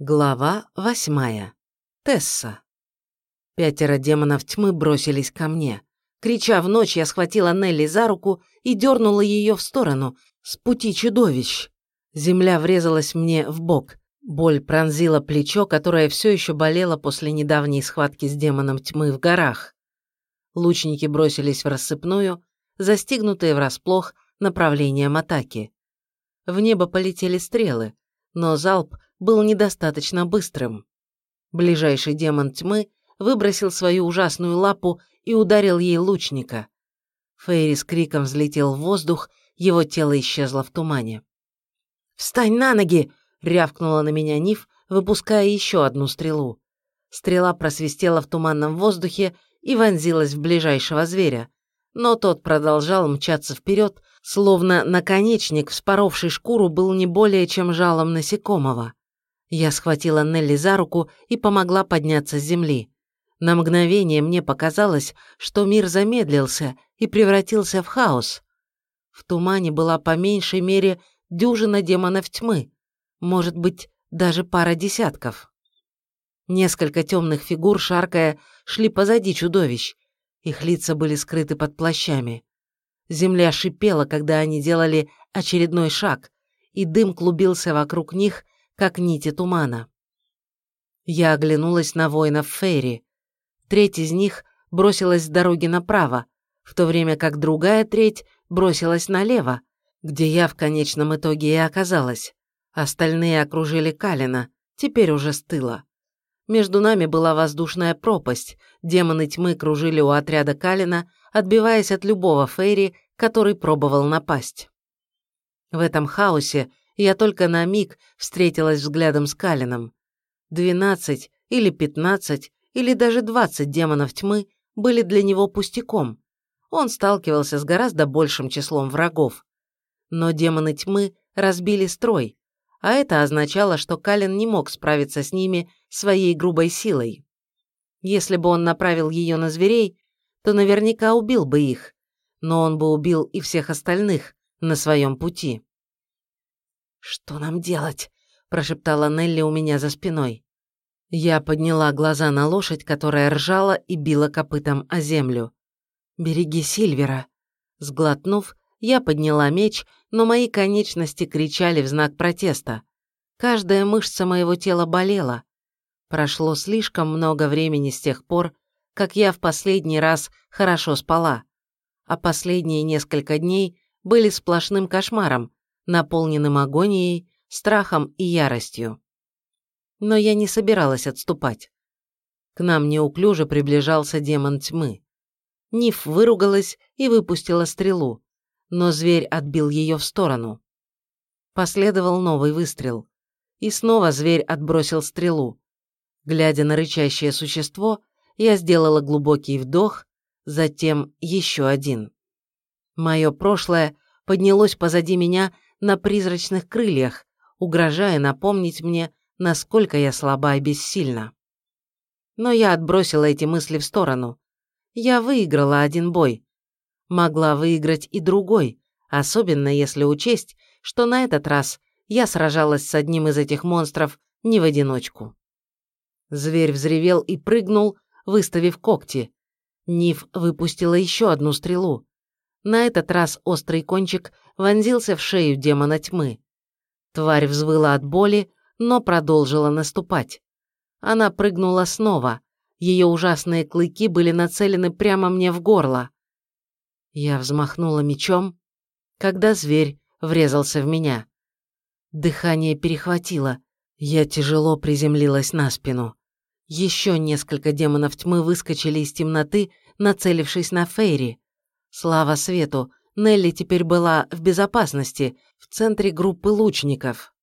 Глава восьмая. Тесса. Пятеро демонов тьмы бросились ко мне. Крича в ночь, я схватила Нелли за руку и дернула ее в сторону, с пути чудовищ. Земля врезалась мне в бок. Боль пронзила плечо, которое все еще болело после недавней схватки с демоном тьмы в горах. Лучники бросились в рассыпную, застигнутые врасплох направлением атаки. В небо полетели стрелы, но залп – был недостаточно быстрым. Ближайший демон тьмы выбросил свою ужасную лапу и ударил ей лучника. Фейри с криком взлетел в воздух, его тело исчезло в тумане. «Встань на ноги!» — рявкнула на меня Ниф, выпуская еще одну стрелу. Стрела просвистела в туманном воздухе и вонзилась в ближайшего зверя, но тот продолжал мчаться вперед, словно наконечник, вспоровший шкуру, был не более чем жалом насекомого. Я схватила Нелли за руку и помогла подняться с земли. На мгновение мне показалось, что мир замедлился и превратился в хаос. В тумане была по меньшей мере дюжина демонов тьмы, может быть, даже пара десятков. Несколько темных фигур, шаркая, шли позади чудовищ. Их лица были скрыты под плащами. Земля шипела, когда они делали очередной шаг, и дым клубился вокруг них, как нити тумана. Я оглянулась на воинов Фейри. Треть из них бросилась с дороги направо, в то время как другая треть бросилась налево, где я в конечном итоге и оказалась. Остальные окружили Калина, теперь уже с тыла. Между нами была воздушная пропасть, демоны тьмы кружили у отряда Калина, отбиваясь от любого Фейри, который пробовал напасть. В этом хаосе я только на миг встретилась взглядом с Калином. Двенадцать или пятнадцать или даже двадцать демонов тьмы были для него пустяком. Он сталкивался с гораздо большим числом врагов. Но демоны тьмы разбили строй, а это означало, что Калин не мог справиться с ними своей грубой силой. Если бы он направил ее на зверей, то наверняка убил бы их, но он бы убил и всех остальных на своем пути. «Что нам делать?» – прошептала Нелли у меня за спиной. Я подняла глаза на лошадь, которая ржала и била копытом о землю. «Береги Сильвера!» Сглотнув, я подняла меч, но мои конечности кричали в знак протеста. Каждая мышца моего тела болела. Прошло слишком много времени с тех пор, как я в последний раз хорошо спала, а последние несколько дней были сплошным кошмаром, наполненным агонией, страхом и яростью. Но я не собиралась отступать. К нам неуклюже приближался демон тьмы. Ниф выругалась и выпустила стрелу, но зверь отбил ее в сторону. Последовал новый выстрел. И снова зверь отбросил стрелу. Глядя на рычащее существо, я сделала глубокий вдох, затем еще один. Мое прошлое поднялось позади меня на призрачных крыльях, угрожая напомнить мне, насколько я слаба и бессильна. Но я отбросила эти мысли в сторону. Я выиграла один бой. Могла выиграть и другой, особенно если учесть, что на этот раз я сражалась с одним из этих монстров не в одиночку. Зверь взревел и прыгнул, выставив когти. Ниф выпустила еще одну стрелу. На этот раз острый кончик вонзился в шею демона тьмы. Тварь взвыла от боли, но продолжила наступать. Она прыгнула снова. Ее ужасные клыки были нацелены прямо мне в горло. Я взмахнула мечом, когда зверь врезался в меня. Дыхание перехватило. Я тяжело приземлилась на спину. Еще несколько демонов тьмы выскочили из темноты, нацелившись на Фейри. Слава свету, Нелли теперь была в безопасности, в центре группы лучников.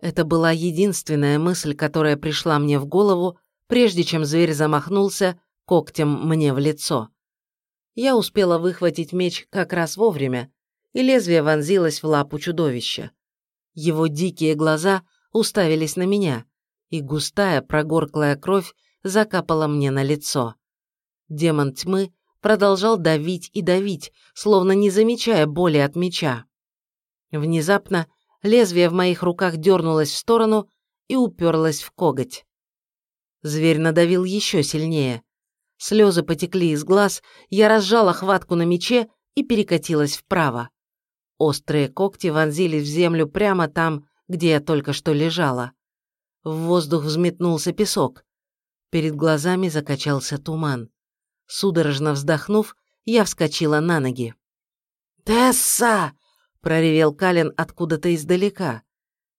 Это была единственная мысль, которая пришла мне в голову, прежде чем зверь замахнулся когтем мне в лицо. Я успела выхватить меч как раз вовремя, и лезвие вонзилось в лапу чудовища. Его дикие глаза уставились на меня, и густая прогорклая кровь закапала мне на лицо. Демон тьмы продолжал давить и давить, словно не замечая боли от меча. Внезапно лезвие в моих руках дернулось в сторону, и уперлась в коготь. Зверь надавил еще сильнее. Слезы потекли из глаз, я разжала хватку на мече и перекатилась вправо. Острые когти вонзились в землю прямо там, где я только что лежала. В воздух взметнулся песок. Перед глазами закачался туман. Судорожно вздохнув, я вскочила на ноги. «Тесса!» – проревел Калин откуда-то издалека.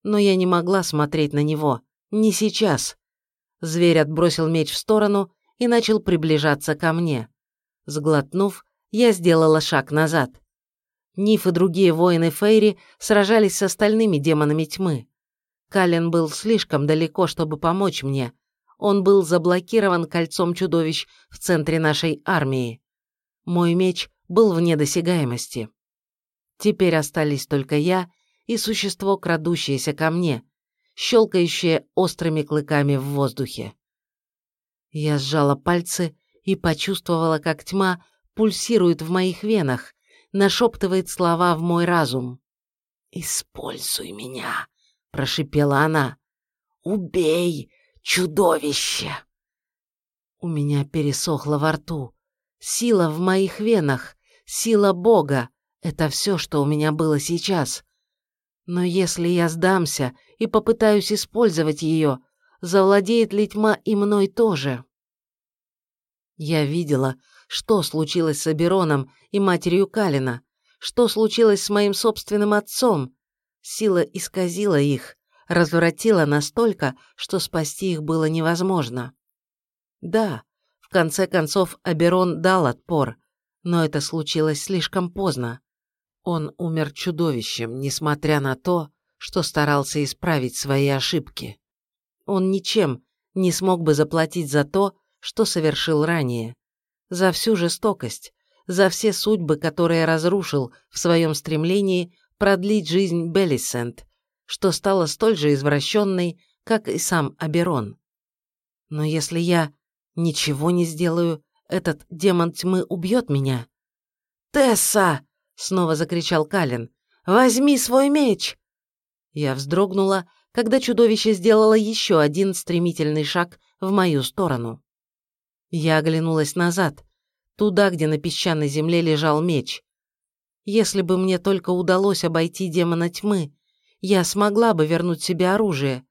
Но я не могла смотреть на него. Не сейчас. Зверь отбросил меч в сторону и начал приближаться ко мне. Сглотнув, я сделала шаг назад. Ниф и другие воины Фейри сражались с остальными демонами тьмы. Кален был слишком далеко, чтобы помочь мне. Он был заблокирован кольцом чудовищ в центре нашей армии. Мой меч был вне досягаемости. Теперь остались только я и существо, крадущееся ко мне, щелкающее острыми клыками в воздухе. Я сжала пальцы и почувствовала, как тьма пульсирует в моих венах, нашептывает слова в мой разум. «Используй меня!» — прошипела она. «Убей, чудовище!» У меня пересохло во рту. Сила в моих венах, сила Бога — это все, что у меня было сейчас. Но если я сдамся и попытаюсь использовать ее, завладеет ли тьма и мной тоже? Я видела, что случилось с Абероном и матерью Калина, что случилось с моим собственным отцом. Сила исказила их, развратила настолько, что спасти их было невозможно. Да, в конце концов Аберон дал отпор, но это случилось слишком поздно. Он умер чудовищем, несмотря на то, что старался исправить свои ошибки. Он ничем не смог бы заплатить за то, что совершил ранее за всю жестокость, за все судьбы, которые разрушил в своем стремлении продлить жизнь Беллисент, что стало столь же извращенной, как и сам Аберон. Но если я ничего не сделаю, этот демон тьмы убьет меня. «Тесса!» — снова закричал Калин. «Возьми свой меч!» Я вздрогнула, когда чудовище сделало еще один стремительный шаг в мою сторону. Я оглянулась назад, туда, где на песчаной земле лежал меч. Если бы мне только удалось обойти демона тьмы, я смогла бы вернуть себе оружие,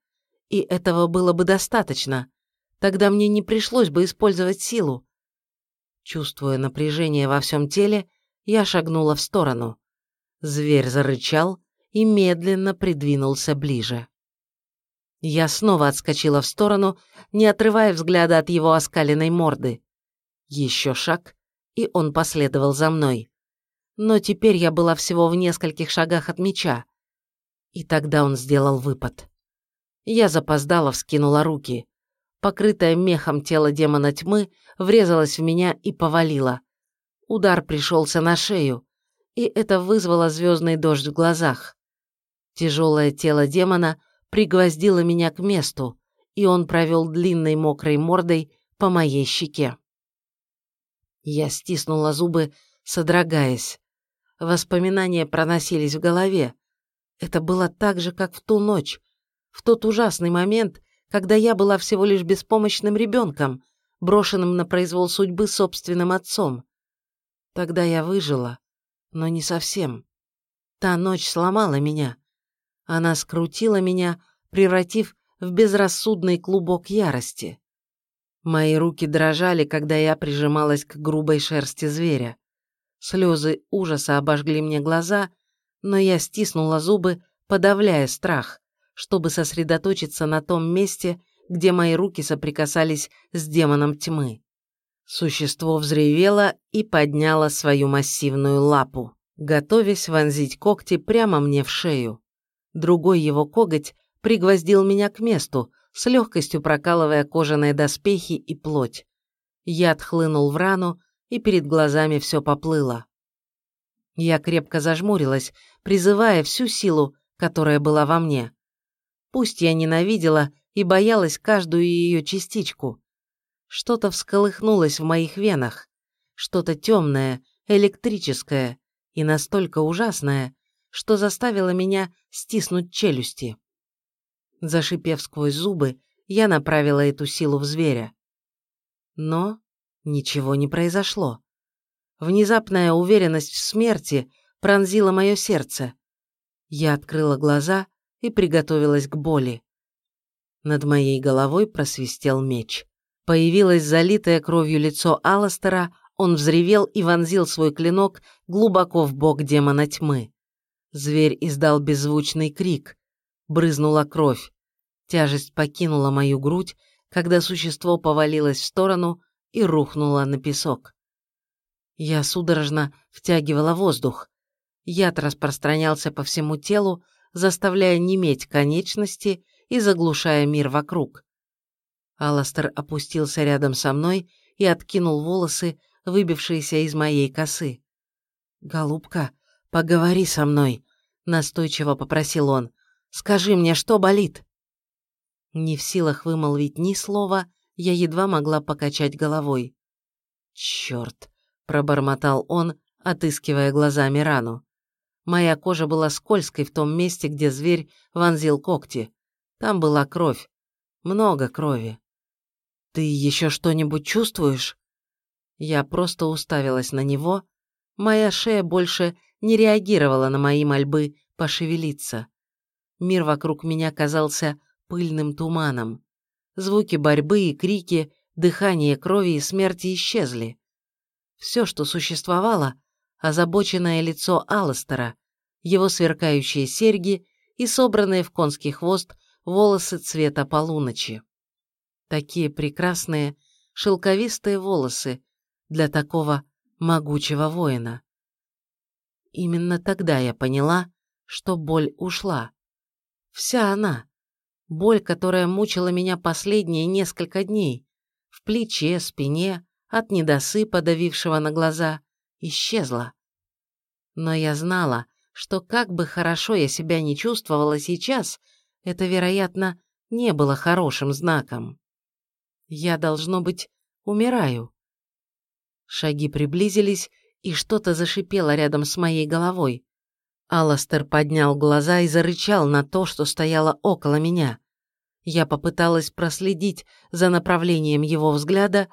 и этого было бы достаточно. Тогда мне не пришлось бы использовать силу. Чувствуя напряжение во всем теле, я шагнула в сторону. Зверь зарычал и медленно придвинулся ближе. Я снова отскочила в сторону, не отрывая взгляда от его оскаленной морды. Еще шаг, и он последовал за мной. Но теперь я была всего в нескольких шагах от меча. И тогда он сделал выпад. Я запоздала, вскинула руки. Покрытое мехом тело демона тьмы врезалось в меня и повалило. Удар пришелся на шею, и это вызвало звездный дождь в глазах. Тяжелое тело демона пригвоздило меня к месту, и он провел длинной мокрой мордой по моей щеке. Я стиснула зубы, содрогаясь. Воспоминания проносились в голове. Это было так же, как в ту ночь, в тот ужасный момент, когда я была всего лишь беспомощным ребенком, брошенным на произвол судьбы собственным отцом. Тогда я выжила, но не совсем. Та ночь сломала меня. Она скрутила меня, превратив в безрассудный клубок ярости. Мои руки дрожали, когда я прижималась к грубой шерсти зверя. Слезы ужаса обожгли мне глаза, но я стиснула зубы, подавляя страх, чтобы сосредоточиться на том месте, где мои руки соприкасались с демоном тьмы. Существо взревело и подняло свою массивную лапу, готовясь вонзить когти прямо мне в шею. Другой его коготь пригвоздил меня к месту, с легкостью прокалывая кожаные доспехи и плоть. Яд хлынул в рану, и перед глазами все поплыло. Я крепко зажмурилась, призывая всю силу, которая была во мне. Пусть я ненавидела и боялась каждую ее частичку. Что-то всколыхнулось в моих венах, что-то темное, электрическое и настолько ужасное, что заставило меня стиснуть челюсти. Зашипев сквозь зубы, я направила эту силу в зверя. Но ничего не произошло. Внезапная уверенность в смерти пронзила мое сердце. Я открыла глаза и приготовилась к боли. Над моей головой просвистел меч. Появилось залитое кровью лицо Алластера, он взревел и вонзил свой клинок глубоко в бок демона тьмы. Зверь издал беззвучный крик. Брызнула кровь. Тяжесть покинула мою грудь, когда существо повалилось в сторону и рухнуло на песок. Я судорожно втягивала воздух. Яд распространялся по всему телу, заставляя неметь конечности и заглушая мир вокруг. Аластер опустился рядом со мной и откинул волосы, выбившиеся из моей косы. «Голубка, поговори со мной», — настойчиво попросил он. «Скажи мне, что болит?» Не в силах вымолвить ни слова, я едва могла покачать головой. «Чёрт!» — пробормотал он, отыскивая глазами рану. Моя кожа была скользкой в том месте, где зверь вонзил когти. Там была кровь. Много крови. «Ты еще что-нибудь чувствуешь?» Я просто уставилась на него. Моя шея больше не реагировала на мои мольбы пошевелиться. Мир вокруг меня казался пыльным туманом. Звуки борьбы и крики, дыхание крови и смерти исчезли. Все, что существовало, озабоченное лицо Алластера, его сверкающие серьги и собранные в конский хвост волосы цвета полуночи. Такие прекрасные, шелковистые волосы для такого могучего воина. Именно тогда я поняла, что боль ушла. Вся она. Боль, которая мучила меня последние несколько дней. В плече, спине, от недосыпа, давившего на глаза, исчезла. Но я знала, что как бы хорошо я себя не чувствовала сейчас, это, вероятно, не было хорошим знаком. Я, должно быть, умираю. Шаги приблизились, и что-то зашипело рядом с моей головой. Аластер поднял глаза и зарычал на то, что стояло около меня. Я попыталась проследить за направлением его взгляда,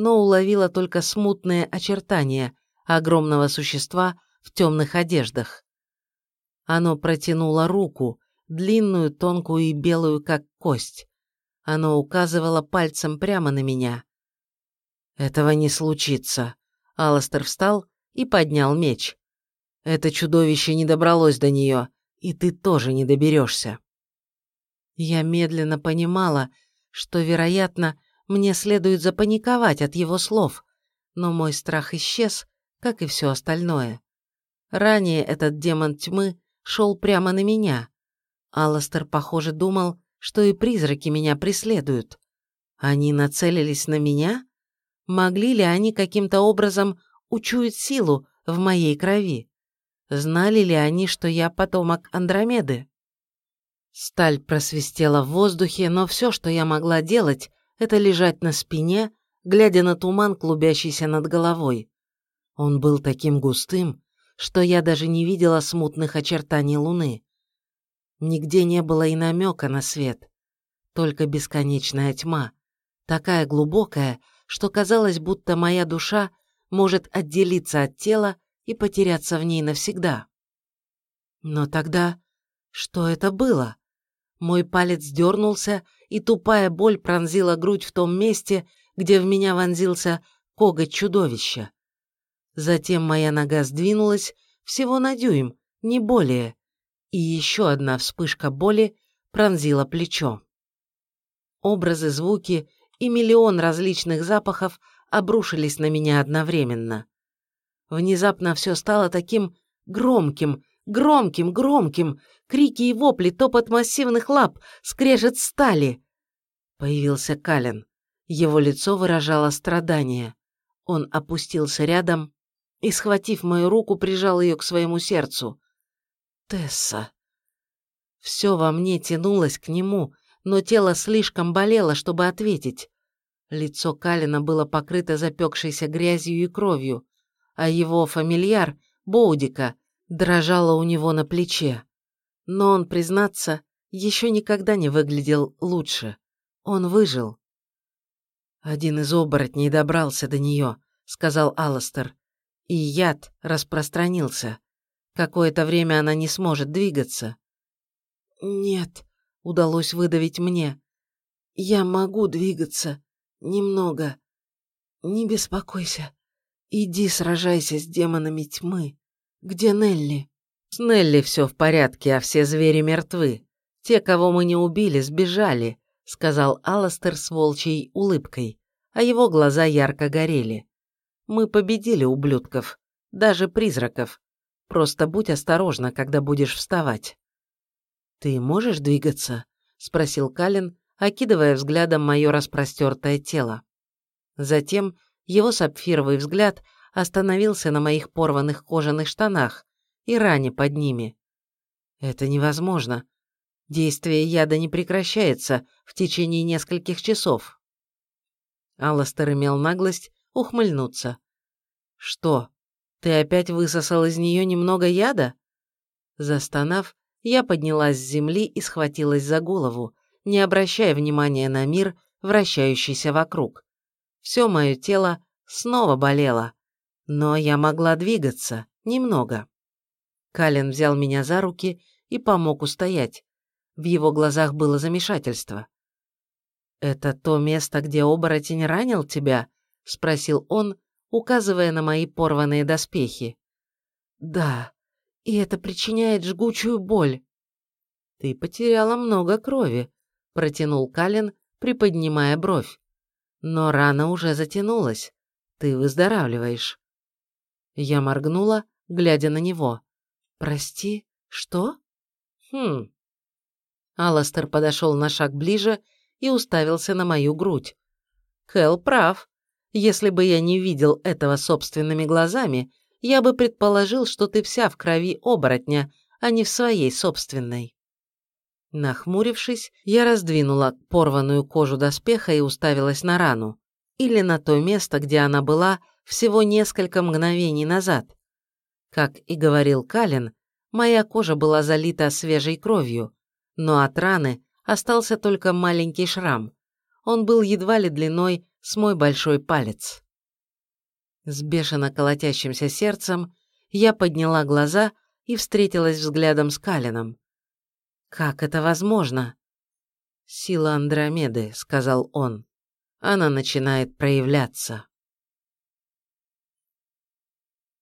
но уловила только смутные очертания огромного существа в темных одеждах. Оно протянуло руку, длинную, тонкую и белую, как кость. Оно указывало пальцем прямо на меня. «Этого не случится». Аластер встал и поднял меч. «Это чудовище не добралось до нее, и ты тоже не доберешься». Я медленно понимала, что, вероятно, мне следует запаниковать от его слов, но мой страх исчез, как и все остальное. Ранее этот демон тьмы шел прямо на меня. Алластер, похоже, думал, что и призраки меня преследуют. Они нацелились на меня? Могли ли они каким-то образом учуять силу в моей крови? Знали ли они, что я потомок Андромеды? Сталь просвистела в воздухе, но все, что я могла делать, это лежать на спине, глядя на туман, клубящийся над головой. Он был таким густым, что я даже не видела смутных очертаний луны. Нигде не было и намека на свет, только бесконечная тьма, такая глубокая, что казалось, будто моя душа может отделиться от тела и потеряться в ней навсегда. Но тогда что это было? Мой палец дернулся, и тупая боль пронзила грудь в том месте, где в меня вонзился коготь чудовища. Затем моя нога сдвинулась всего на дюйм, не более, и еще одна вспышка боли пронзила плечо. Образы, звуки и миллион различных запахов обрушились на меня одновременно. Внезапно все стало таким громким, громким, громким, крики и вопли, топот массивных лап, скрежет стали. Появился Кален. Его лицо выражало страдание. Он опустился рядом и, схватив мою руку, прижал ее к своему сердцу. Тесса. Все во мне тянулось к нему, но тело слишком болело, чтобы ответить. Лицо Калина было покрыто запекшейся грязью и кровью, а его фамильяр, Боудика, дрожало у него на плече. Но он, признаться, еще никогда не выглядел лучше. Он выжил. «Один из оборотней добрался до нее», — сказал Алластер. «И яд распространился. Какое-то время она не сможет двигаться». «Нет», — удалось выдавить мне. «Я могу двигаться. Немного. Не беспокойся. Иди сражайся с демонами тьмы. Где Нелли?» «С Нелли все в порядке, а все звери мертвы. Те, кого мы не убили, сбежали», — сказал Алластер с волчьей улыбкой, а его глаза ярко горели. «Мы победили ублюдков, даже призраков. Просто будь осторожна, когда будешь вставать». «Ты можешь двигаться?» — спросил Калин, окидывая взглядом мое распростертое тело. Затем его сапфировый взгляд остановился на моих порванных кожаных штанах и ране под ними. «Это невозможно. Действие яда не прекращается в течение нескольких часов». Алластер имел наглость ухмыльнуться. «Что, ты опять высосал из нее немного яда?» Застонав, я поднялась с земли и схватилась за голову, не обращая внимания на мир, вращающийся вокруг. Все мое тело снова болело, но я могла двигаться, немного. Калин взял меня за руки и помог устоять. В его глазах было замешательство. «Это то место, где оборотень ранил тебя?» — спросил он, указывая на мои порванные доспехи. «Да», и это причиняет жгучую боль. Ты потеряла много крови, протянул Калин, приподнимая бровь. Но рана уже затянулась. Ты выздоравливаешь. Я моргнула, глядя на него. Прости, что? Хм. Аластер подошел на шаг ближе и уставился на мою грудь. Кэл прав. Если бы я не видел этого собственными глазами, я бы предположил, что ты вся в крови оборотня, а не в своей собственной. Нахмурившись, я раздвинула порванную кожу доспеха и уставилась на рану. Или на то место, где она была всего несколько мгновений назад. Как и говорил Калин, моя кожа была залита свежей кровью, но от раны остался только маленький шрам. Он был едва ли длиной с мой большой палец. С бешено колотящимся сердцем я подняла глаза и встретилась взглядом с Калином. «Как это возможно?» «Сила Андромеды», — сказал он. «Она начинает проявляться».